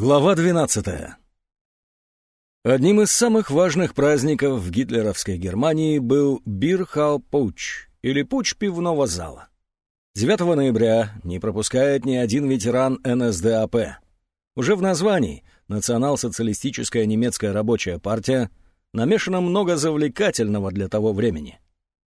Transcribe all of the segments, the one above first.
Глава 12. Одним из самых важных праздников в гитлеровской Германии был Beer Hall Putsch, или путч пивного зала. 9 ноября не пропускает ни один ветеран НСДАП. Уже в названии «Национал-социалистическая немецкая рабочая партия» намешано много завлекательного для того времени.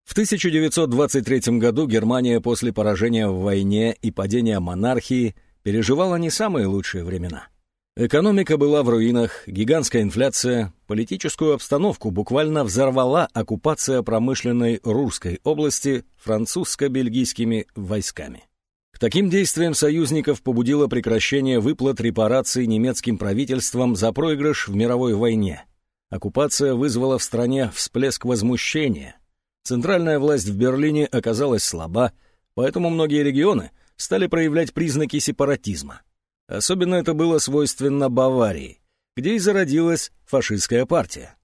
В 1923 году Германия после поражения в войне и падения монархии переживала не самые лучшие времена – Экономика была в руинах, гигантская инфляция, политическую обстановку буквально взорвала оккупация промышленной Русской области французско-бельгийскими войсками. К таким действиям союзников побудило прекращение выплат репараций немецким правительством за проигрыш в мировой войне. Оккупация вызвала в стране всплеск возмущения. Центральная власть в Берлине оказалась слаба, поэтому многие регионы стали проявлять признаки сепаратизма – Особенно это было свойственно Баварии, где и зародилась фашистская партия.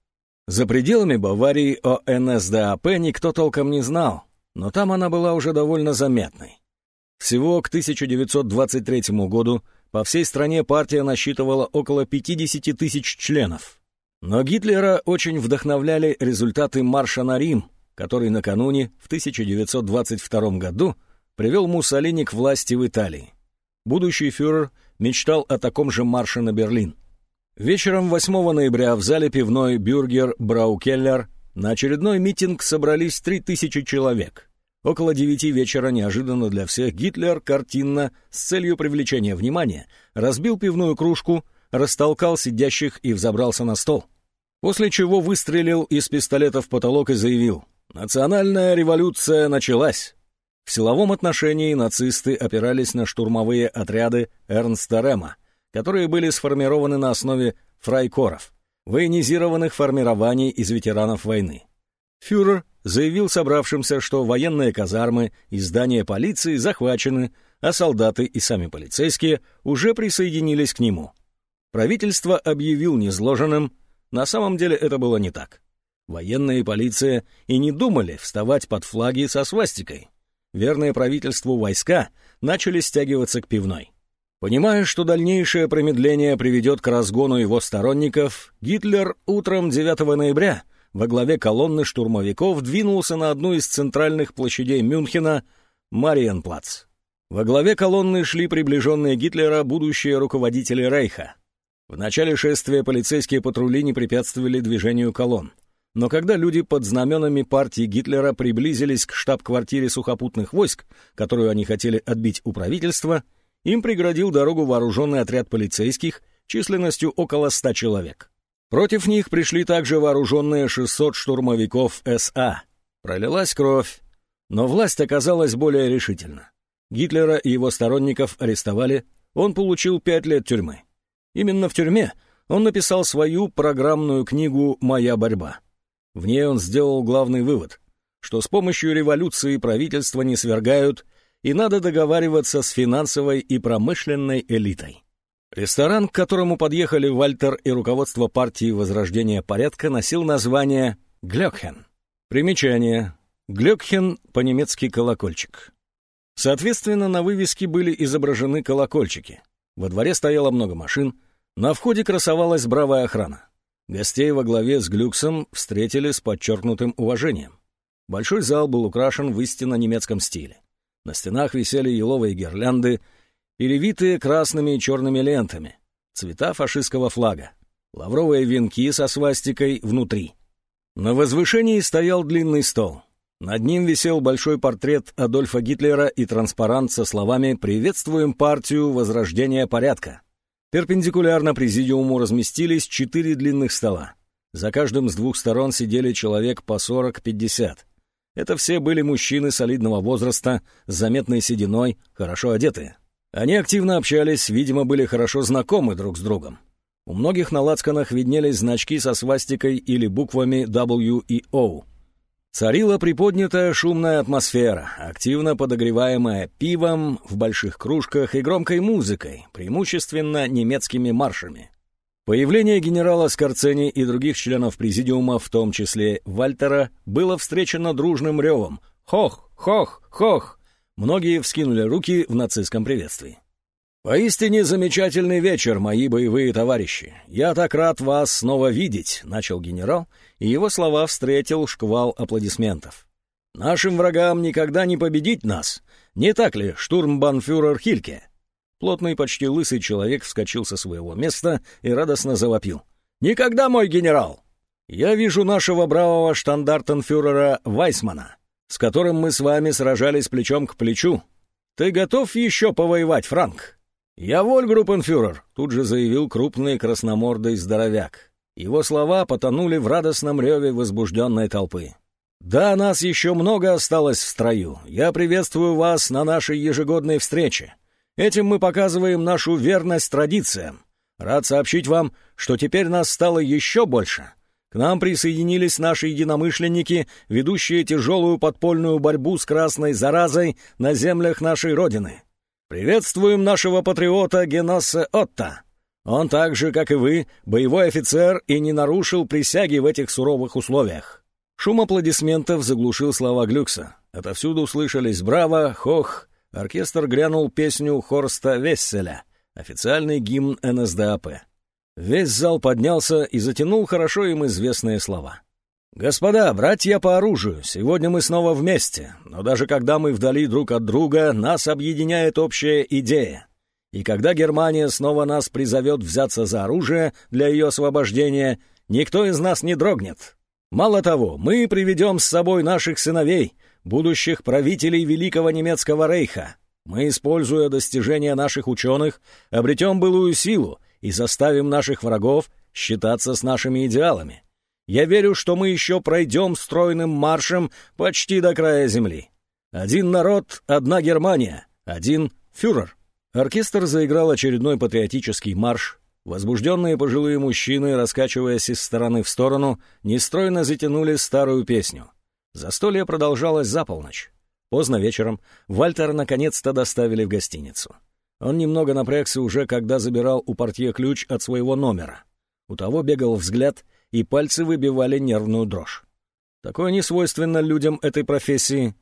За пределами Баварии о НСДАП никто толком не знал, но там она была уже довольно заметной. Всего к 1923 году по всей стране партия насчитывала около 50 тысяч членов. Но Гитлера очень вдохновляли результаты марша на Рим, который накануне, в 1922 году, привел Муссолини к власти в Италии. Будущий фюрер мечтал о таком же марше на Берлин. Вечером 8 ноября в зале пивной «Бюргер Браукеллер» на очередной митинг собрались 3000 человек. Около девяти вечера неожиданно для всех Гитлер картинно, с целью привлечения внимания, разбил пивную кружку, растолкал сидящих и взобрался на стол. После чего выстрелил из пистолета в потолок и заявил «Национальная революция началась!» В силовом отношении нацисты опирались на штурмовые отряды Эрнста Рема, которые были сформированы на основе фрайкоров, военизированных формирований из ветеранов войны. Фюрер заявил собравшимся, что военные казармы и здания полиции захвачены, а солдаты и сами полицейские уже присоединились к нему. Правительство объявил незложенным, на самом деле это было не так. Военные и полиция и не думали вставать под флаги со свастикой верные правительству войска начали стягиваться к пивной. Понимая, что дальнейшее промедление приведет к разгону его сторонников, Гитлер утром 9 ноября во главе колонны штурмовиков двинулся на одну из центральных площадей Мюнхена — Мариенплац. Во главе колонны шли приближенные Гитлера будущие руководители Рейха. В начале шествия полицейские патрули не препятствовали движению колонн. Но когда люди под знаменами партии Гитлера приблизились к штаб-квартире сухопутных войск, которую они хотели отбить у правительства, им преградил дорогу вооруженный отряд полицейских численностью около 100 человек. Против них пришли также вооруженные 600 штурмовиков СА. Пролилась кровь, но власть оказалась более решительна. Гитлера и его сторонников арестовали, он получил пять лет тюрьмы. Именно в тюрьме он написал свою программную книгу «Моя борьба». В ней он сделал главный вывод, что с помощью революции правительства не свергают, и надо договариваться с финансовой и промышленной элитой. Ресторан, к которому подъехали Вальтер и руководство партии Возрождения порядка, носил название «Глёкхен». Примечание. «Глёкхен» по-немецки «колокольчик». Соответственно, на вывеске были изображены колокольчики. Во дворе стояло много машин, на входе красовалась бравая охрана. Гостей во главе с Глюксом встретили с подчеркнутым уважением. Большой зал был украшен в истинно немецком стиле. На стенах висели еловые гирлянды, перевитые красными и черными лентами, цвета фашистского флага, лавровые венки со свастикой внутри. На возвышении стоял длинный стол. Над ним висел большой портрет Адольфа Гитлера и транспарант со словами «Приветствуем партию Возрождения порядка». Перпендикулярно президиуму разместились четыре длинных стола. За каждым с двух сторон сидели человек по 40-50. Это все были мужчины солидного возраста, с заметной сединой, хорошо одетые. Они активно общались, видимо, были хорошо знакомы друг с другом. У многих на лацканах виднелись значки со свастикой или буквами W и O. Царила приподнятая шумная атмосфера, активно подогреваемая пивом в больших кружках и громкой музыкой, преимущественно немецкими маршами. Появление генерала Скорцени и других членов президиума, в том числе Вальтера, было встречено дружным ревом «Хох! Хох! Хох!». Многие вскинули руки в нацистском приветствии. «Поистине замечательный вечер, мои боевые товарищи. Я так рад вас снова видеть», — начал генерал, и его слова встретил шквал аплодисментов. «Нашим врагам никогда не победить нас. Не так ли, штурмбанфюрер Хильке?» Плотный, почти лысый человек вскочил со своего места и радостно завопил. «Никогда, мой генерал! Я вижу нашего бравого штандартенфюрера Вайсмана, с которым мы с вами сражались плечом к плечу. Ты готов еще повоевать, Франк?» «Я вольгруппенфюрер», — тут же заявил крупный красномордый здоровяк. Его слова потонули в радостном реве возбужденной толпы. «Да, нас еще много осталось в строю. Я приветствую вас на нашей ежегодной встрече. Этим мы показываем нашу верность традициям. Рад сообщить вам, что теперь нас стало еще больше. К нам присоединились наши единомышленники, ведущие тяжелую подпольную борьбу с красной заразой на землях нашей Родины. Приветствуем нашего патриота Геноса Отта. Он так же, как и вы, боевой офицер и не нарушил присяги в этих суровых условиях». Шум аплодисментов заглушил слова Глюкса. Отовсюду слышались «Браво!», «Хох!». Оркестр грянул песню Хорста Весселя, официальный гимн НСДАП. Весь зал поднялся и затянул хорошо им известные слова. «Господа, братья по оружию, сегодня мы снова вместе, но даже когда мы вдали друг от друга, нас объединяет общая идея. И когда Германия снова нас призовет взяться за оружие для ее освобождения, никто из нас не дрогнет. Мало того, мы приведем с собой наших сыновей, будущих правителей Великого Немецкого Рейха. Мы, используя достижения наших ученых, обретем былую силу и заставим наших врагов считаться с нашими идеалами. Я верю, что мы еще пройдем стройным маршем почти до края земли. Один народ, одна Германия, один фюрер. Оркестр заиграл очередной патриотический марш. Возбужденные пожилые мужчины, раскачиваясь из стороны в сторону, нестройно затянули старую песню. Застолье продолжалось за полночь. Поздно вечером Вальтер наконец-то доставили в гостиницу. Он немного напрягся уже, когда забирал у портье ключ от своего номера. У того бегал взгляд, и пальцы выбивали нервную дрожь. Такое не свойственно людям этой профессии.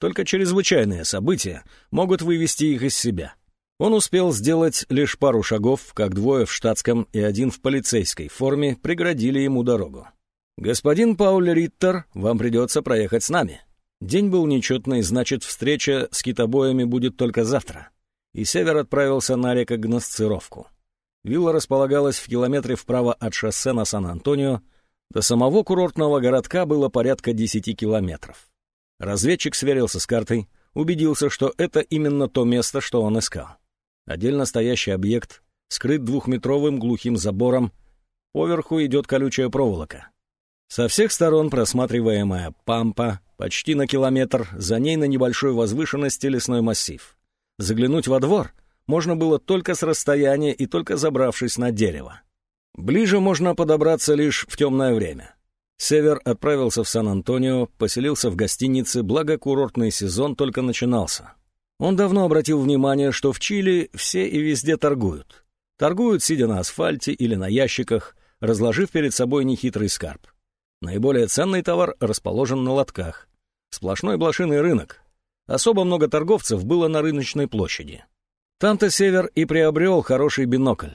Только чрезвычайные события могут вывести их из себя. Он успел сделать лишь пару шагов, как двое в штатском и один в полицейской форме преградили ему дорогу. «Господин Пауль Риттер, вам придется проехать с нами. День был нечетный, значит, встреча с китобоями будет только завтра». И Север отправился на рекогносцировку. Вилла располагалась в километре вправо от шоссе на Сан-Антонио. До самого курортного городка было порядка 10 километров. Разведчик сверился с картой, убедился, что это именно то место, что он искал. Отдельно стоящий объект скрыт двухметровым глухим забором, поверху идет колючая проволока. Со всех сторон просматриваемая пампа, почти на километр, за ней на небольшой возвышенности лесной массив. Заглянуть во двор — можно было только с расстояния и только забравшись на дерево. Ближе можно подобраться лишь в темное время. Север отправился в Сан-Антонио, поселился в гостинице, благо курортный сезон только начинался. Он давно обратил внимание, что в Чили все и везде торгуют. Торгуют, сидя на асфальте или на ящиках, разложив перед собой нехитрый скарб. Наиболее ценный товар расположен на лотках. Сплошной блошиный рынок. Особо много торговцев было на рыночной площади. Там-то Север и приобрел хороший бинокль.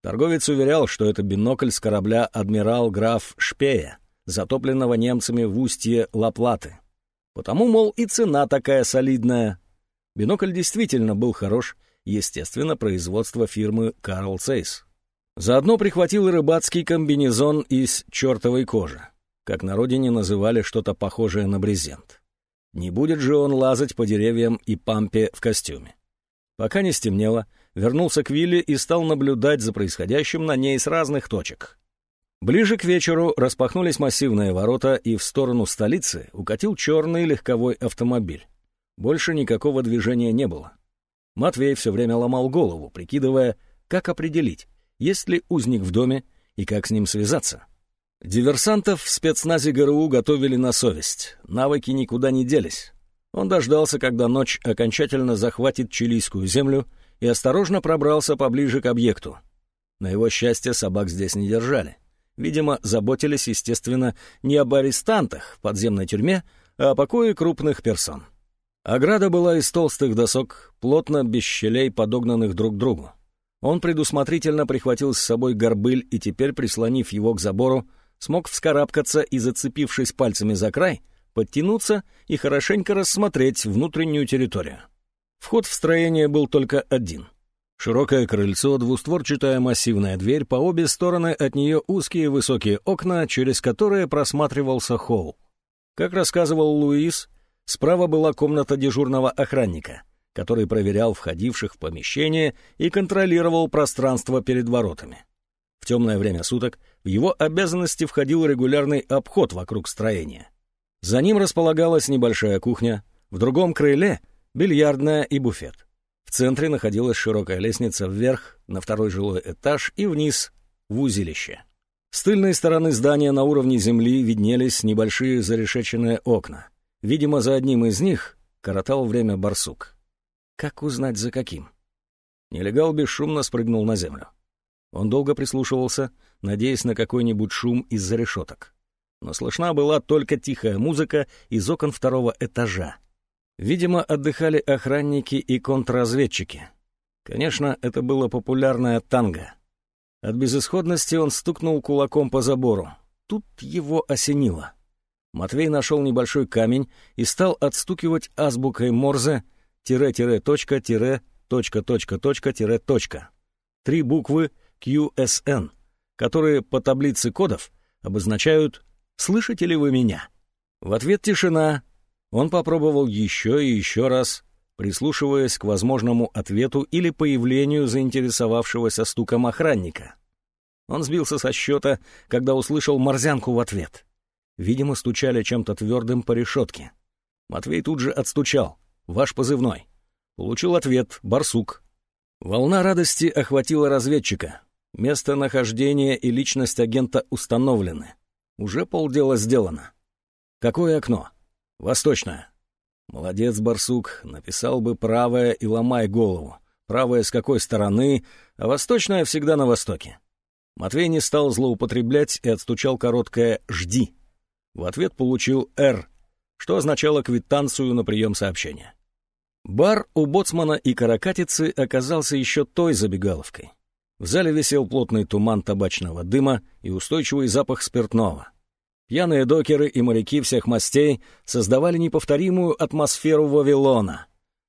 Торговец уверял, что это бинокль с корабля «Адмирал граф Шпея», затопленного немцами в устье Лаплаты. Потому, мол, и цена такая солидная. Бинокль действительно был хорош, естественно, производство фирмы «Карл Цейс». Заодно прихватил и рыбацкий комбинезон из чертовой кожи, как на родине называли что-то похожее на брезент. Не будет же он лазать по деревьям и пампе в костюме. Пока не стемнело, вернулся к вилле и стал наблюдать за происходящим на ней с разных точек. Ближе к вечеру распахнулись массивные ворота, и в сторону столицы укатил черный легковой автомобиль. Больше никакого движения не было. Матвей все время ломал голову, прикидывая, как определить, есть ли узник в доме и как с ним связаться. Диверсантов в спецназе ГРУ готовили на совесть, навыки никуда не делись. Он дождался, когда ночь окончательно захватит чилийскую землю, и осторожно пробрался поближе к объекту. На его счастье собак здесь не держали. Видимо, заботились, естественно, не об арестантах в подземной тюрьме, а о покое крупных персон. Ограда была из толстых досок, плотно, без щелей, подогнанных друг к другу. Он предусмотрительно прихватил с собой горбыль и теперь, прислонив его к забору, смог вскарабкаться и, зацепившись пальцами за край, подтянуться и хорошенько рассмотреть внутреннюю территорию. Вход в строение был только один. Широкое крыльцо, двустворчатая массивная дверь, по обе стороны от нее узкие высокие окна, через которые просматривался холл. Как рассказывал Луис, справа была комната дежурного охранника, который проверял входивших в помещение и контролировал пространство перед воротами. В темное время суток в его обязанности входил регулярный обход вокруг строения. За ним располагалась небольшая кухня, в другом крыле — бильярдная и буфет. В центре находилась широкая лестница вверх, на второй жилой этаж и вниз, в узилище. С тыльной стороны здания на уровне земли виднелись небольшие зарешеченные окна. Видимо, за одним из них коротал время барсук. Как узнать, за каким? Нелегал бесшумно спрыгнул на землю. Он долго прислушивался, надеясь на какой-нибудь шум из-за решеток. Но слышна была только тихая музыка из окон второго этажа. Видимо, отдыхали охранники и контрразведчики. Конечно, это было популярное танго. От безысходности он стукнул кулаком по забору. Тут его осенило. Матвей нашел небольшой камень и стал отстукивать азбукой Морзе тире-тире-точка, тире, точка, точка, точка, тире, точка. Три буквы QSN, которые по таблице кодов обозначают «Слышите ли вы меня?». В ответ тишина, он попробовал еще и еще раз, прислушиваясь к возможному ответу или появлению заинтересовавшегося стуком охранника. Он сбился со счета, когда услышал морзянку в ответ. Видимо, стучали чем-то твердым по решетке. Матвей тут же отстучал. «Ваш позывной». Получил ответ «Барсук». Волна радости охватила разведчика. Местонахождение и личность агента установлены. Уже полдела сделано. Какое окно? Восточная. Молодец, барсук, написал бы правое и ломай голову. Правая с какой стороны, а восточная всегда на востоке. Матвей не стал злоупотреблять и отстучал короткое «жди». В ответ получил «Р», что означало квитанцию на прием сообщения. Бар у боцмана и каракатицы оказался еще той забегаловкой. В зале висел плотный туман табачного дыма и устойчивый запах спиртного. Пьяные докеры и моряки всех мастей создавали неповторимую атмосферу Вавилона.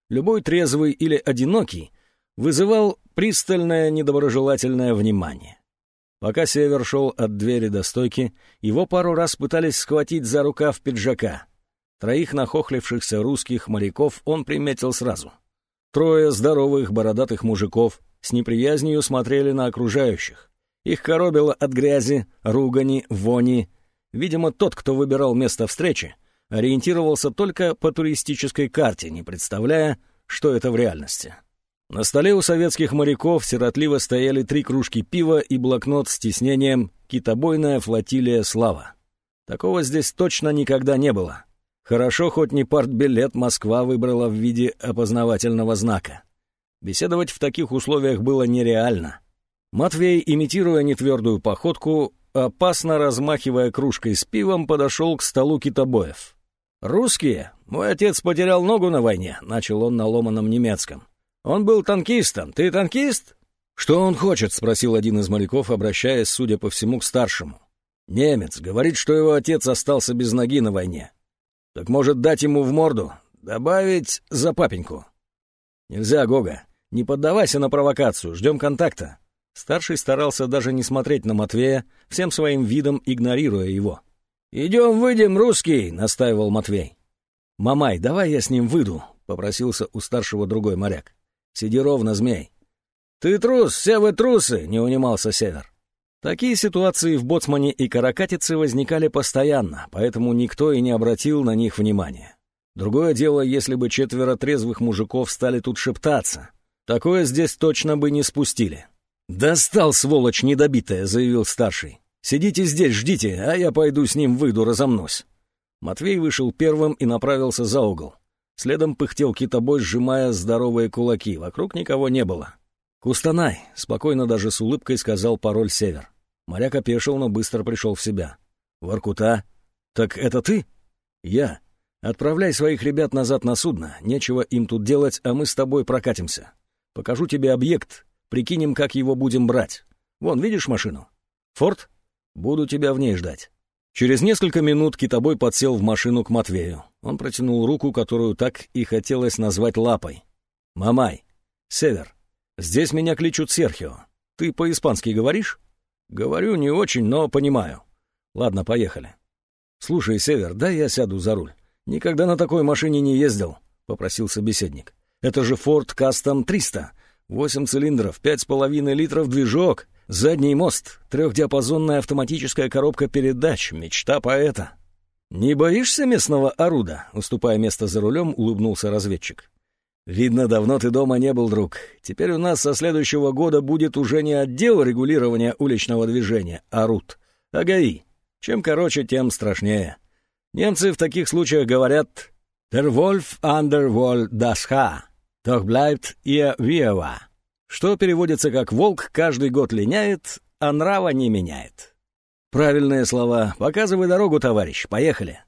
Любой трезвый или одинокий вызывал пристальное недоброжелательное внимание. Пока Север шел от двери до стойки, его пару раз пытались схватить за рукав пиджака. Троих нахохлившихся русских моряков он приметил сразу. Трое здоровых бородатых мужиков с неприязнью смотрели на окружающих. Их коробило от грязи, ругани, вони, Видимо, тот, кто выбирал место встречи, ориентировался только по туристической карте, не представляя, что это в реальности. На столе у советских моряков сиротливо стояли три кружки пива и блокнот с тиснением «Китобойная флотилия Слава». Такого здесь точно никогда не было. Хорошо, хоть не партбилет Москва выбрала в виде опознавательного знака. Беседовать в таких условиях было нереально. Матвей, имитируя нетвердую походку, опасно размахивая кружкой с пивом, подошел к столу китобоев. «Русские? Мой отец потерял ногу на войне», — начал он на ломаном немецком. «Он был танкистом. Ты танкист?» «Что он хочет?» — спросил один из моряков, обращаясь, судя по всему, к старшему. «Немец. Говорит, что его отец остался без ноги на войне. Так может дать ему в морду? Добавить за папеньку?» «Нельзя, Гога. Не поддавайся на провокацию. Ждем контакта. Старший старался даже не смотреть на Матвея, всем своим видом игнорируя его. «Идем, выйдем, русский!» — настаивал Матвей. «Мамай, давай я с ним выйду», — попросился у старшего другой моряк. «Сиди ровно, змей». «Ты трус, все вы трусы!» — не унимался Север. Такие ситуации в Боцмане и Каракатице возникали постоянно, поэтому никто и не обратил на них внимания. Другое дело, если бы четверо трезвых мужиков стали тут шептаться. Такое здесь точно бы не спустили. «Достал, сволочь недобитая», — заявил старший. «Сидите здесь, ждите, а я пойду с ним выйду, разомнусь». Матвей вышел первым и направился за угол. Следом пыхтел китобой, сжимая здоровые кулаки. Вокруг никого не было. «Кустанай», — спокойно даже с улыбкой сказал пароль «Север». Моряк опешил, но быстро пришел в себя. «Воркута? Так это ты?» «Я. Отправляй своих ребят назад на судно, нечего им тут делать, а мы с тобой прокатимся. Покажу тебе объект, прикинем, как его будем брать. Вон, видишь машину? Форд? Буду тебя в ней ждать». Через несколько минут китобой подсел в машину к Матвею. Он протянул руку, которую так и хотелось назвать лапой. «Мамай, Север, здесь меня кличут Серхио. Ты по-испански говоришь?» «Говорю не очень, но понимаю». «Ладно, поехали». «Слушай, Север, дай я сяду за руль. Никогда на такой машине не ездил», — попросил собеседник. «Это же Ford Custom 300. Восемь цилиндров, пять с половиной литров движок, задний мост, трехдиапазонная автоматическая коробка передач, мечта поэта». «Не боишься местного оруда?» — уступая место за рулем, улыбнулся разведчик. «Видно, давно ты дома не был, друг. Теперь у нас со следующего года будет уже не отдел регулирования уличного движения, а РУТ, а ГАИ. Чем короче, тем страшнее. Немцы в таких случаях говорят «Der Wolf an der Wall das Haar, doch bleibt ihr Виева», что переводится как «волк каждый год линяет, а нрава не меняет». Правильные слова. Показывай дорогу, товарищ. Поехали.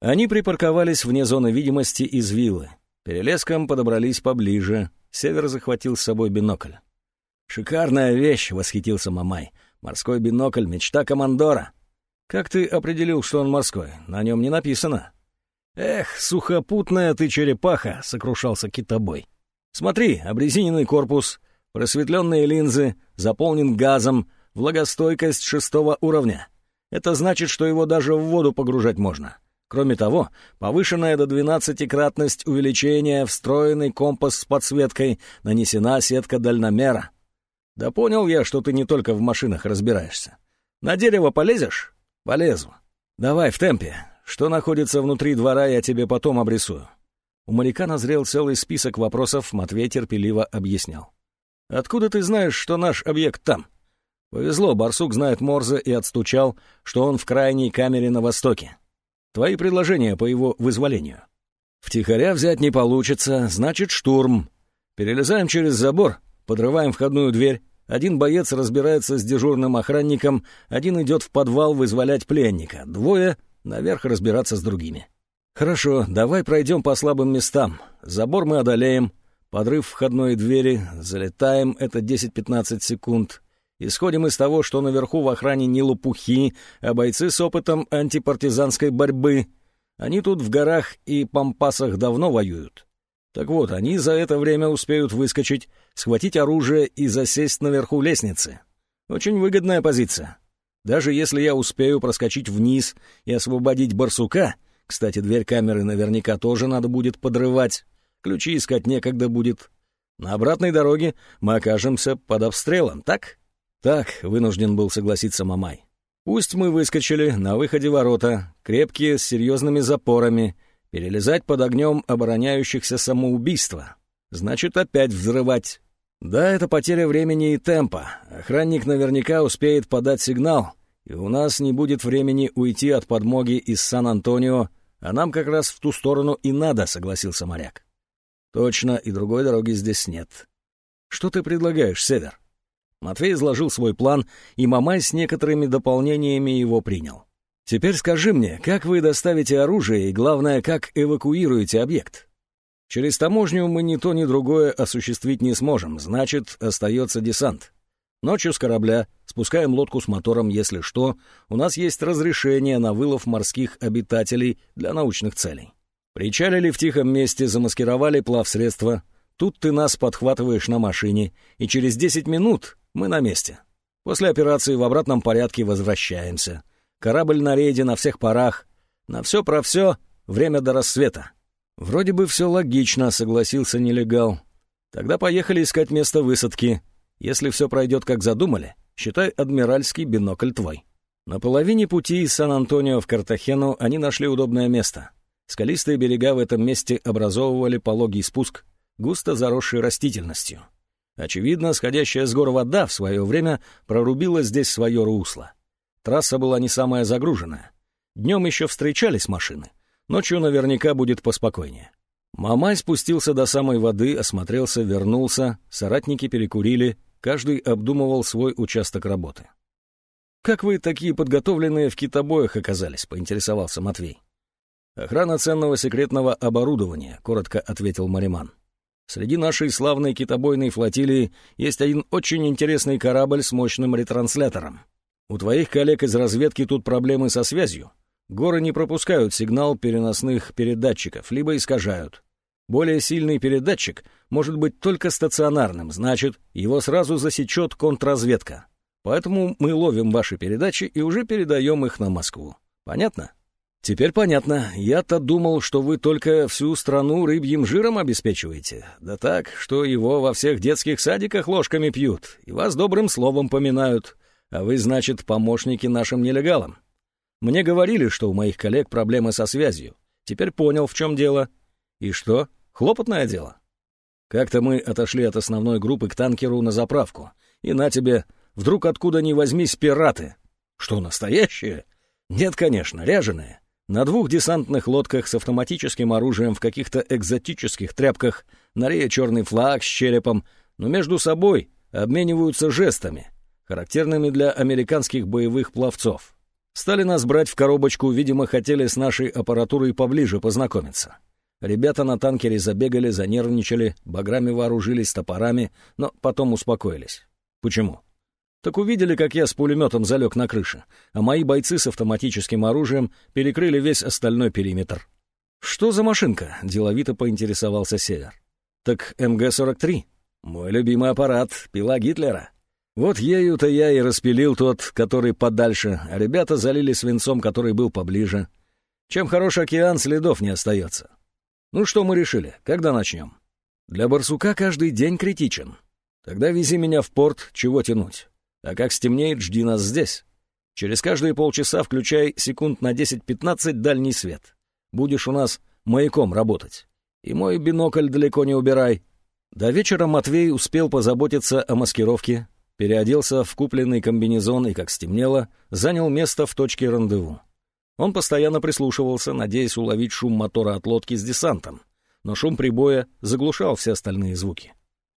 Они припарковались вне зоны видимости из виллы. Перелеском подобрались поближе. Север захватил с собой бинокль. «Шикарная вещь!» — восхитился Мамай. «Морской бинокль — мечта командора!» «Как ты определил, что он морской? На нем не написано». «Эх, сухопутная ты черепаха!» — сокрушался китобой. «Смотри, обрезиненный корпус, просветленные линзы, заполнен газом, влагостойкость шестого уровня. Это значит, что его даже в воду погружать можно. Кроме того, повышенная до 12-кратность увеличения, встроенный компас с подсветкой, нанесена сетка дальномера. Да понял я, что ты не только в машинах разбираешься. На дерево полезешь? Полезу. Давай в темпе. Что находится внутри двора, я тебе потом обрисую. У моряка назрел целый список вопросов, Матвей терпеливо объяснял. «Откуда ты знаешь, что наш объект там?» «Повезло, барсук знает Морзе и отстучал, что он в крайней камере на востоке. Твои предложения по его вызволению?» «Втихаря взять не получится, значит штурм. Перелезаем через забор, подрываем входную дверь, один боец разбирается с дежурным охранником, один идет в подвал вызволять пленника, двое — наверх разбираться с другими. Хорошо, давай пройдем по слабым местам. Забор мы одолеем, подрыв входной двери, залетаем, это 10-15 секунд. Исходим из того, что наверху в охране не лопухи, а бойцы с опытом антипартизанской борьбы. Они тут в горах и пампасах давно воюют. Так вот, они за это время успеют выскочить, схватить оружие и засесть наверху лестницы. Очень выгодная позиция. Даже если я успею проскочить вниз и освободить барсука, кстати, дверь камеры наверняка тоже надо будет подрывать, ключи искать некогда будет. На обратной дороге мы окажемся под обстрелом, так? Так, вынужден был согласиться Мамай. Пусть мы выскочили, на выходе ворота, крепкие, с серьезными запорами — Перелезать под огнем обороняющихся самоубийства. Значит, опять взрывать. Да, это потеря времени и темпа. Охранник наверняка успеет подать сигнал, и у нас не будет времени уйти от подмоги из Сан-Антонио, а нам как раз в ту сторону и надо, согласился моряк. Точно, и другой дороги здесь нет. Что ты предлагаешь, Север? Матвей изложил свой план, и Мамай с некоторыми дополнениями его принял. Теперь скажи мне, как вы доставите оружие и, главное, как эвакуируете объект? Через таможню мы ни то, ни другое осуществить не сможем, значит, остается десант. Ночью с корабля спускаем лодку с мотором, если что, у нас есть разрешение на вылов морских обитателей для научных целей. Причалили в тихом месте, замаскировали плавсредства. Тут ты нас подхватываешь на машине, и через 10 минут мы на месте. После операции в обратном порядке возвращаемся — Корабль на рейде на всех парах. На все про все, время до рассвета. Вроде бы все логично, согласился нелегал. Тогда поехали искать место высадки. Если все пройдет как задумали, считай адмиральский бинокль твой. На половине пути из Сан-Антонио в Картахену они нашли удобное место. Скалистые берега в этом месте образовывали пологий спуск, густо заросший растительностью. Очевидно, сходящая с гор вода в свое время прорубила здесь свое русло. Трасса была не самая загруженная. Днем еще встречались машины. Ночью наверняка будет поспокойнее. Мамай спустился до самой воды, осмотрелся, вернулся, соратники перекурили, каждый обдумывал свой участок работы. «Как вы такие подготовленные в китобоях оказались?» — поинтересовался Матвей. «Охрана ценного секретного оборудования», — коротко ответил Мариман. «Среди нашей славной китобойной флотилии есть один очень интересный корабль с мощным ретранслятором. У твоих коллег из разведки тут проблемы со связью. Горы не пропускают сигнал переносных передатчиков, либо искажают. Более сильный передатчик может быть только стационарным, значит, его сразу засечет контрразведка. Поэтому мы ловим ваши передачи и уже передаем их на Москву. Понятно?» «Теперь понятно. Я-то думал, что вы только всю страну рыбьим жиром обеспечиваете. Да так, что его во всех детских садиках ложками пьют, и вас добрым словом поминают. А вы, значит, помощники нашим нелегалам. Мне говорили, что у моих коллег проблемы со связью. Теперь понял, в чем дело. И что? Хлопотное дело?» Как-то мы отошли от основной группы к танкеру на заправку. И на тебе, вдруг откуда ни возьмись пираты. Что, настоящие? Нет, конечно, ряженые. На двух десантных лодках с автоматическим оружием в каких-то экзотических тряпках, на рее черный флаг с черепом, но между собой обмениваются жестами, характерными для американских боевых пловцов. Стали нас брать в коробочку, видимо, хотели с нашей аппаратурой поближе познакомиться. Ребята на танкере забегали, занервничали, баграми вооружились, топорами, но потом успокоились. Почему? Так увидели, как я с пулеметом залег на крыше, а мои бойцы с автоматическим оружием перекрыли весь остальной периметр. «Что за машинка?» — деловито поинтересовался Север. «Так МГ-43. Мой любимый аппарат, пила Гитлера. Вот ею-то я и распилил тот, который подальше, а ребята залили свинцом, который был поближе. Чем хороший океан, следов не остается. Ну что мы решили, когда начнем? Для барсука каждый день критичен. Тогда вези меня в порт, чего тянуть. А как стемнеет, жди нас здесь. Через каждые полчаса включай секунд на 10-15 дальний свет. Будешь у нас маяком работать. И мой бинокль далеко не убирай. До вечера Матвей успел позаботиться о маскировке, переоделся в купленный комбинезон и, как стемнело, занял место в точке рандеву. Он постоянно прислушивался, надеясь уловить шум мотора от лодки с десантом, но шум прибоя заглушал все остальные звуки.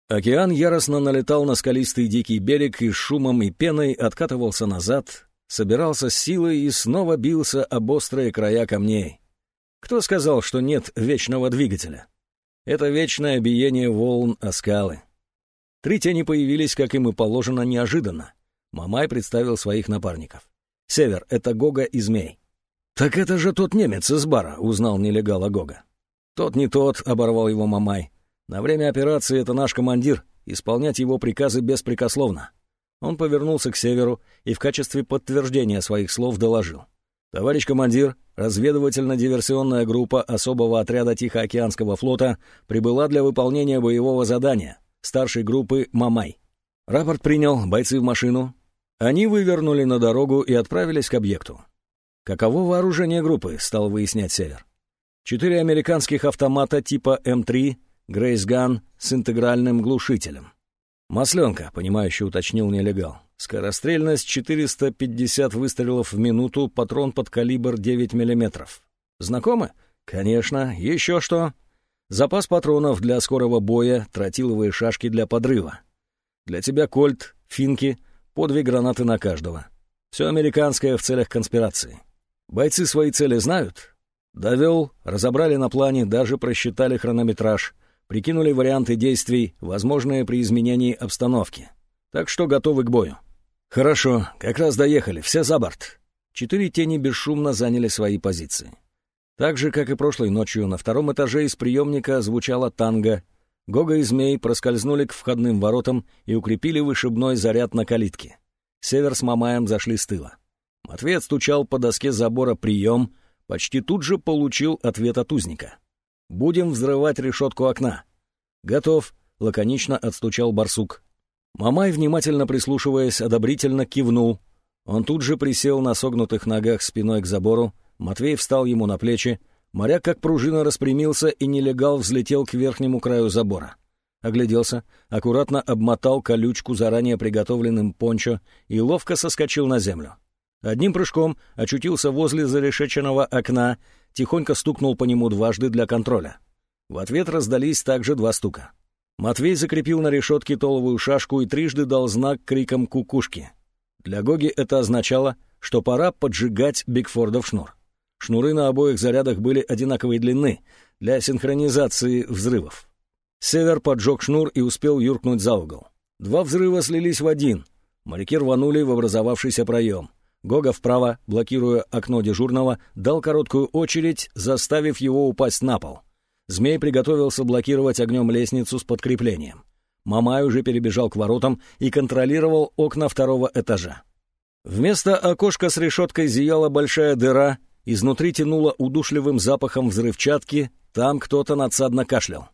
Океан яростно налетал на скалистый дикий берег и шумом и пеной откатывался назад, собирался с силой и снова бился об острые края камней. Кто сказал, что нет вечного двигателя? Это вечное биение волн о скалы. Три тени появились, как им и положено, неожиданно. Мамай представил своих напарников. «Север — это Гога и Змей». «Так это же тот немец из бара», — узнал нелегала Гога. «Тот не тот», — оборвал его Мамай. На время операции это наш командир, исполнять его приказы беспрекословно. Он повернулся к северу и в качестве подтверждения своих слов доложил. «Товарищ командир, разведывательно-диверсионная группа особого отряда Тихоокеанского флота прибыла для выполнения боевого задания старшей группы «Мамай». Рапорт принял, бойцы в машину. Они вывернули на дорогу и отправились к объекту. Каково вооружение группы, стал выяснять Север. Четыре американских автомата типа М3 Грейсган с интегральным глушителем. «Масленка», — понимающе уточнил нелегал. «Скорострельность 450 выстрелов в минуту, патрон под калибр 9 мм. Знакомы?» «Конечно. Еще что?» «Запас патронов для скорого боя, тротиловые шашки для подрыва. Для тебя кольт, финки, по две гранаты на каждого. Все американское в целях конспирации. Бойцы свои цели знают?» Довел, разобрали на плане, даже просчитали хронометраж прикинули варианты действий, возможные при изменении обстановки. Так что готовы к бою. Хорошо, как раз доехали, все за борт. Четыре тени бесшумно заняли свои позиции. Так же, как и прошлой ночью, на втором этаже из приемника звучала танго. Гога и Змей проскользнули к входным воротам и укрепили вышибной заряд на калитке. Север с Мамаем зашли с тыла. Матвей отстучал по доске забора «прием», почти тут же получил ответ от узника. Будем взрывать решетку окна». «Готов», — лаконично отстучал барсук. Мамай, внимательно прислушиваясь, одобрительно кивнул. Он тут же присел на согнутых ногах спиной к забору, Матвей встал ему на плечи, моряк как пружина распрямился и нелегал взлетел к верхнему краю забора. Огляделся, аккуратно обмотал колючку заранее приготовленным пончо и ловко соскочил на землю. Одним прыжком очутился возле зарешеченного окна, тихонько стукнул по нему дважды для контроля. В ответ раздались также два стука. Матвей закрепил на решетке толовую шашку и трижды дал знак криком кукушки. Для Гоги это означало, что пора поджигать Бигфордов шнур. Шнуры на обоих зарядах были одинаковой длины для синхронизации взрывов. Север поджег шнур и успел юркнуть за угол. Два взрыва слились в один. Моряки рванули в образовавшийся проем. Гога вправо, блокируя окно дежурного, дал короткую очередь, заставив его упасть на пол. Змей приготовился блокировать огнем лестницу с подкреплением. Мамай уже перебежал к воротам и контролировал окна второго этажа. Вместо окошка с решеткой зияла большая дыра, изнутри тянуло удушливым запахом взрывчатки, там кто-то надсадно кашлял.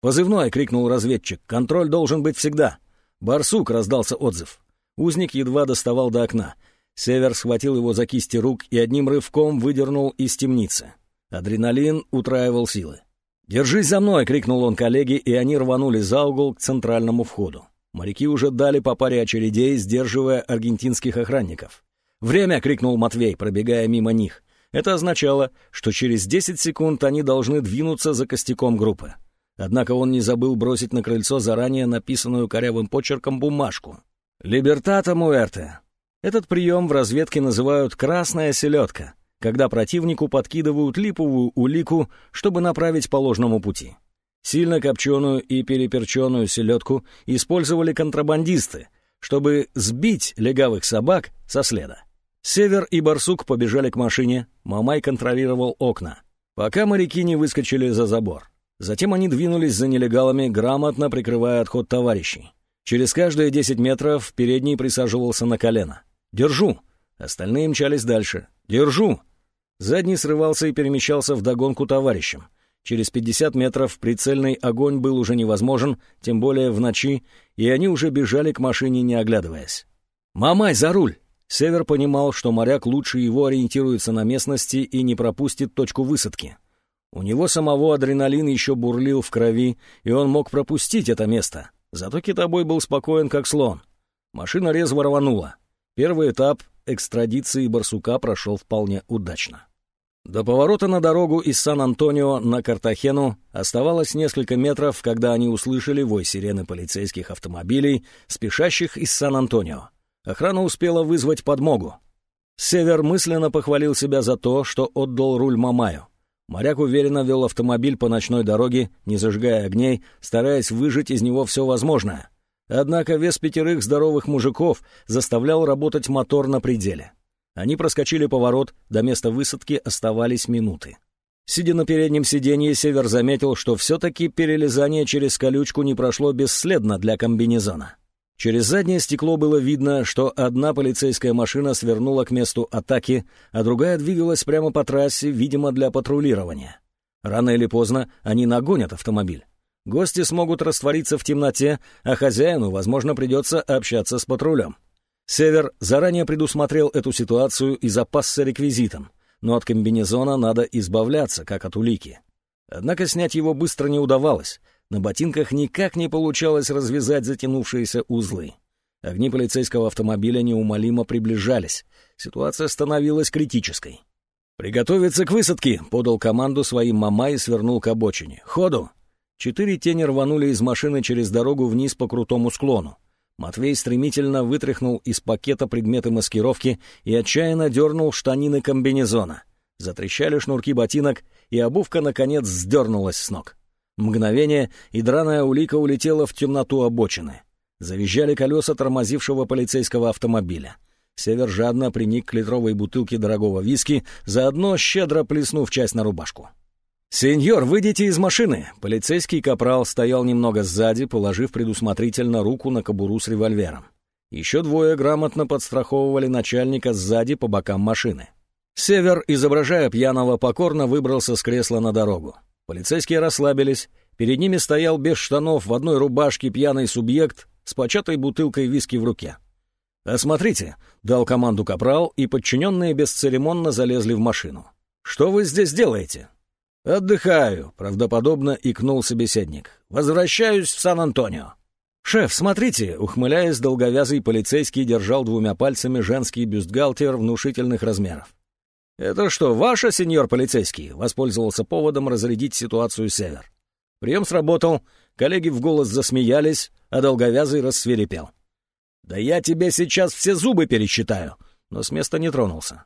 «Позывной!» — крикнул разведчик. «Контроль должен быть всегда!» «Барсук!» — раздался отзыв. Узник едва доставал до окна. Север схватил его за кисти рук и одним рывком выдернул из темницы. Адреналин утраивал силы. «Держись за мной!» — крикнул он коллеге, и они рванули за угол к центральному входу. Моряки уже дали по паре очередей, сдерживая аргентинских охранников. «Время!» — крикнул Матвей, пробегая мимо них. Это означало, что через 10 секунд они должны двинуться за костяком группы. Однако он не забыл бросить на крыльцо заранее написанную корявым почерком бумажку. «Либертата муэрте». Этот прием в разведке называют «красная селедка», когда противнику подкидывают липовую улику, чтобы направить по ложному пути. Сильно копченую и переперченную селедку использовали контрабандисты, чтобы сбить легавых собак со следа. Север и Барсук побежали к машине, Мамай контролировал окна, пока моряки не выскочили за забор. Затем они двинулись за нелегалами, грамотно прикрывая отход товарищей. Через каждые десять метров передний присаживался на колено. «Держу!» Остальные мчались дальше. «Держу!» Задний срывался и перемещался вдогонку товарищам. Через пятьдесят метров прицельный огонь был уже невозможен, тем более в ночи, и они уже бежали к машине, не оглядываясь. «Мамай, за руль!» Север понимал, что моряк лучше его ориентируется на местности и не пропустит точку высадки. У него самого адреналин еще бурлил в крови, и он мог пропустить это место. Зато китобой был спокоен, как слон. Машина резво рванула. Первый этап экстрадиции барсука прошел вполне удачно. До поворота на дорогу из Сан-Антонио на Картахену оставалось несколько метров, когда они услышали вой сирены полицейских автомобилей, спешащих из Сан-Антонио. Охрана успела вызвать подмогу. Север мысленно похвалил себя за то, что отдал руль Мамаю. Моряк уверенно вел автомобиль по ночной дороге, не зажигая огней, стараясь выжать из него все возможное. Однако вес пятерых здоровых мужиков заставлял работать мотор на пределе. Они проскочили поворот, до места высадки оставались минуты. Сидя на переднем сиденье, Север заметил, что все-таки перелезание через колючку не прошло бесследно для комбинезона. Через заднее стекло было видно, что одна полицейская машина свернула к месту атаки, а другая двигалась прямо по трассе, видимо, для патрулирования. Рано или поздно они нагонят автомобиль. Гости смогут раствориться в темноте, а хозяину, возможно, придется общаться с патрулем. Север заранее предусмотрел эту ситуацию и запасся реквизитом, но от комбинезона надо избавляться, как от улики. Однако снять его быстро не удавалось, на ботинках никак не получалось развязать затянувшиеся узлы. Огни полицейского автомобиля неумолимо приближались. Ситуация становилась критической. «Приготовиться к высадке!» — подал команду своим мама и свернул к обочине. «Ходу!» Четыре тени рванули из машины через дорогу вниз по крутому склону. Матвей стремительно вытряхнул из пакета предметы маскировки и отчаянно дернул штанины комбинезона. Затрещали шнурки ботинок, и обувка, наконец, сдернулась с ног. Мгновение, и драная улика улетела в темноту обочины. Завизжали колеса тормозившего полицейского автомобиля. Север жадно приник к литровой бутылке дорогого виски, заодно щедро плеснув часть на рубашку. «Сеньор, выйдите из машины!» Полицейский капрал стоял немного сзади, положив предусмотрительно руку на кобуру с револьвером. Еще двое грамотно подстраховывали начальника сзади по бокам машины. Север, изображая пьяного, покорно выбрался с кресла на дорогу. Полицейские расслабились. Перед ними стоял без штанов в одной рубашке пьяный субъект с початой бутылкой виски в руке. «Осмотрите», — дал команду капрал, и подчиненные бесцеремонно залезли в машину. «Что вы здесь делаете?» «Отдыхаю», — правдоподобно икнул собеседник. «Возвращаюсь в Сан-Антонио». «Шеф, смотрите!» — ухмыляясь, долговязый полицейский держал двумя пальцами женский бюстгальтер внушительных размеров. «Это что, ваша, сеньор полицейский?» — воспользовался поводом разрядить ситуацию Север. Прием сработал, коллеги в голос засмеялись, а долговязый рассверепел. «Да я тебе сейчас все зубы пересчитаю!» Но с места не тронулся.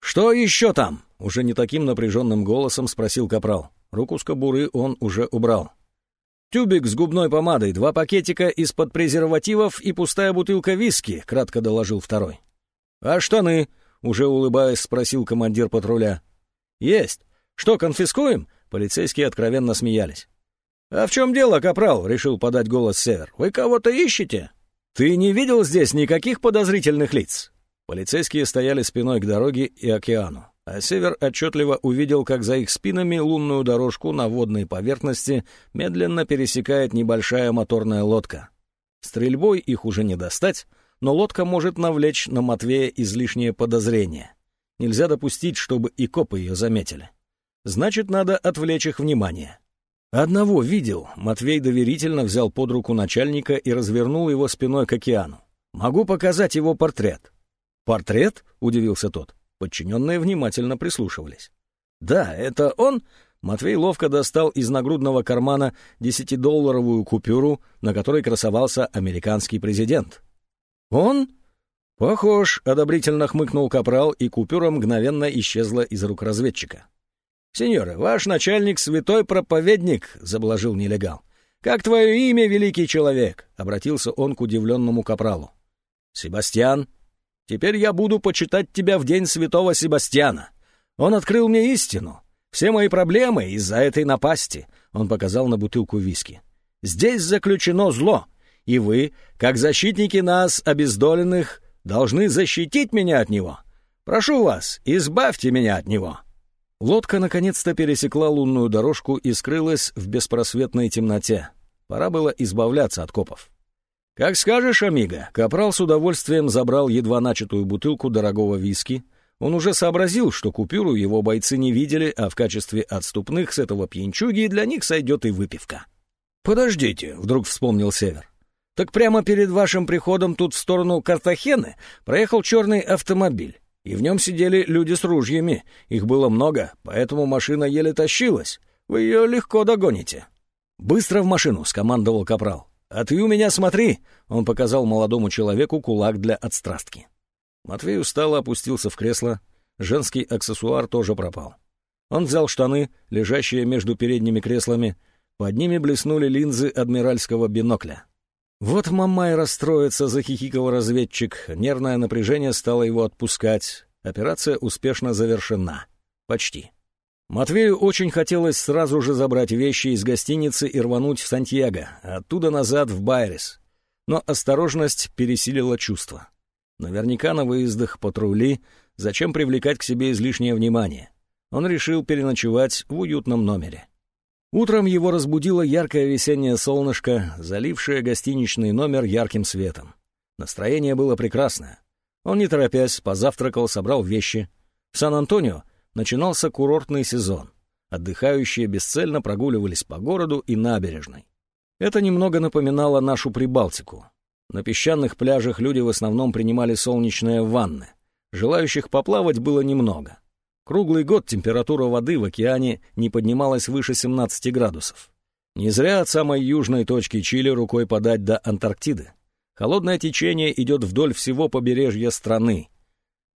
«Что еще там?» — уже не таким напряженным голосом спросил капрал. Руку с кобуры он уже убрал. «Тюбик с губной помадой, два пакетика из-под презервативов и пустая бутылка виски», — кратко доложил второй. «А штаны?» — уже улыбаясь, спросил командир патруля. «Есть. Что, конфискуем?» Полицейские откровенно смеялись. «А в чем дело, капрал?» — решил подать голос Север. «Вы кого-то ищете?» «Ты не видел здесь никаких подозрительных лиц?» Полицейские стояли спиной к дороге и океану, а Север отчетливо увидел, как за их спинами лунную дорожку на водной поверхности медленно пересекает небольшая моторная лодка. Стрельбой их уже не достать, но лодка может навлечь на Матвея излишнее подозрение. Нельзя допустить, чтобы и копы ее заметили. Значит, надо отвлечь их внимание. Одного видел. Матвей доверительно взял под руку начальника и развернул его спиной к океану. Могу показать его портрет. Портрет? Удивился тот. Подчиненные внимательно прислушивались. Да, это он. Матвей ловко достал из нагрудного кармана десятидолларовую купюру, на которой красовался американский президент. «Он?» «Похож», — одобрительно хмыкнул капрал, и купюра мгновенно исчезла из рук разведчика. «Сеньоры, ваш начальник — святой проповедник», — заблажил нелегал. «Как твое имя, великий человек?» — обратился он к удивленному капралу. «Себастьян. Теперь я буду почитать тебя в день святого Себастьяна. Он открыл мне истину. Все мои проблемы из-за этой напасти», — он показал на бутылку виски. «Здесь заключено зло, и вы, как защитники нас, обездоленных, должны защитить меня от него. Прошу вас, избавьте меня от него». Лодка наконец-то пересекла лунную дорожку и скрылась в беспросветной темноте. Пора было избавляться от копов. «Как скажешь, Амиго!» Капрал с удовольствием забрал едва начатую бутылку дорогого виски. Он уже сообразил, что купюру его бойцы не видели, а в качестве отступных с этого пьянчуги для них сойдет и выпивка. «Подождите», — вдруг вспомнил Север. «Так прямо перед вашим приходом тут в сторону Картахены проехал черный автомобиль и в нем сидели люди с ружьями. Их было много, поэтому машина еле тащилась. Вы ее легко догоните». «Быстро в машину!» — скомандовал капрал. «А ты у меня смотри!» — он показал молодому человеку кулак для отстрастки. Матвей устало опустился в кресло. Женский аксессуар тоже пропал. Он взял штаны, лежащие между передними креслами. Под ними блеснули линзы адмиральского бинокля. Вот Мамай расстроится, захихикал разведчик. Нервное напряжение стало его отпускать. Операция успешно завершена. Почти. Матвею очень хотелось сразу же забрать вещи из гостиницы и рвануть в Сантьяго, оттуда назад в Байрес. Но осторожность пересилила чувство. Наверняка на выездах патрули, зачем привлекать к себе излишнее внимание? Он решил переночевать в уютном номере. Утром его разбудило яркое весеннее солнышко, залившее гостиничный номер ярким светом. Настроение было прекрасное. Он, не торопясь, позавтракал, собрал вещи. В Сан-Антонио начинался курортный сезон. Отдыхающие бесцельно прогуливались по городу и набережной. Это немного напоминало нашу Прибалтику. На песчаных пляжах люди в основном принимали солнечные ванны. Желающих поплавать было немного. Круглый год температура воды в океане не поднималась выше 17 градусов. Не зря от самой южной точки Чили рукой подать до Антарктиды. Холодное течение идет вдоль всего побережья страны.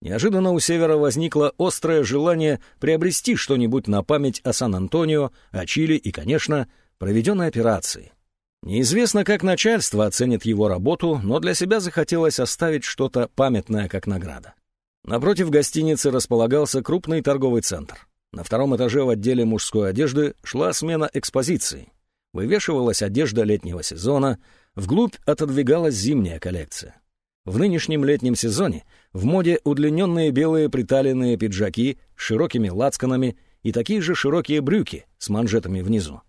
Неожиданно у севера возникло острое желание приобрести что-нибудь на память о Сан-Антонио, о Чили и, конечно, проведенной операции. Неизвестно, как начальство оценит его работу, но для себя захотелось оставить что-то памятное как награда. Напротив гостиницы располагался крупный торговый центр. На втором этаже в отделе мужской одежды шла смена экспозиции. Вывешивалась одежда летнего сезона, вглубь отодвигалась зимняя коллекция. В нынешнем летнем сезоне в моде удлиненные белые приталенные пиджаки с широкими лацканами и такие же широкие брюки с манжетами внизу.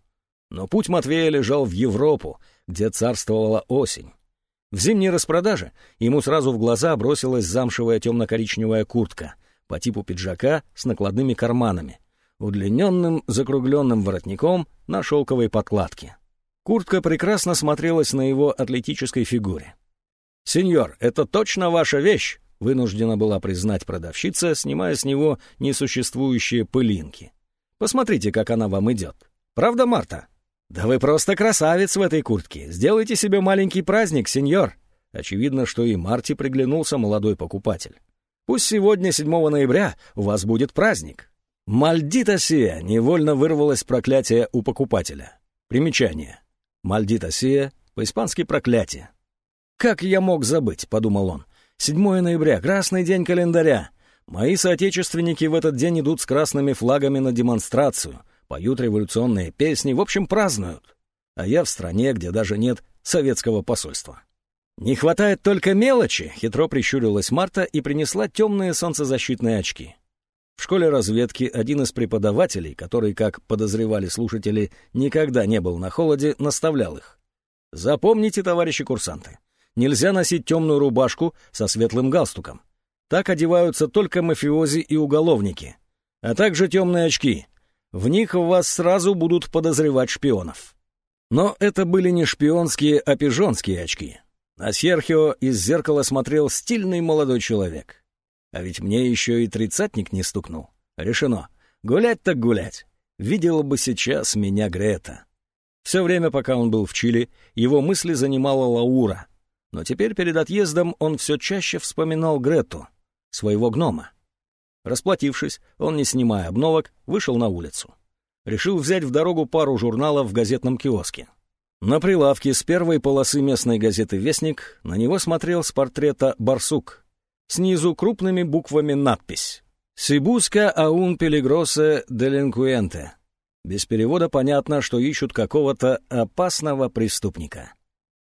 Но путь Матвея лежал в Европу, где царствовала осень. В зимней распродаже ему сразу в глаза бросилась замшевая темно-коричневая куртка по типу пиджака с накладными карманами, удлиненным закругленным воротником на шелковой подкладке. Куртка прекрасно смотрелась на его атлетической фигуре. «Сеньор, это точно ваша вещь?» — вынуждена была признать продавщица, снимая с него несуществующие пылинки. «Посмотрите, как она вам идет. Правда, Марта?» «Да вы просто красавец в этой куртке. Сделайте себе маленький праздник, сеньор». Очевидно, что и Марти приглянулся молодой покупатель. Пусть сегодня, 7 ноября, у вас будет праздник. Мальдита сия невольно вырвалось проклятие у покупателя. Примечание. Мальдита сия, по-испански проклятие. «Как я мог забыть?» — подумал он. «7 ноября, красный день календаря. Мои соотечественники в этот день идут с красными флагами на демонстрацию, поют революционные песни, в общем, празднуют. А я в стране, где даже нет советского посольства». «Не хватает только мелочи», — хитро прищурилась Марта и принесла темные солнцезащитные очки. В школе разведки один из преподавателей, который, как подозревали слушатели, никогда не был на холоде, наставлял их. «Запомните, товарищи курсанты, нельзя носить темную рубашку со светлым галстуком. Так одеваются только мафиози и уголовники. А также темные очки. В них вас сразу будут подозревать шпионов». Но это были не шпионские, а пижонские очки. На Серхио из зеркала смотрел стильный молодой человек. А ведь мне еще и тридцатник не стукнул. Решено. Гулять так гулять. Видела бы сейчас меня Грета. Все время, пока он был в Чили, его мысли занимала Лаура. Но теперь перед отъездом он все чаще вспоминал Грету, своего гнома. Расплатившись, он, не снимая обновок, вышел на улицу. Решил взять в дорогу пару журналов в газетном киоске. На прилавке с первой полосы местной газеты «Вестник» на него смотрел с портрета барсук, Снизу крупными буквами надпись «Сибуска аун пелигросе делинкуенте». Без перевода понятно, что ищут какого-то опасного преступника.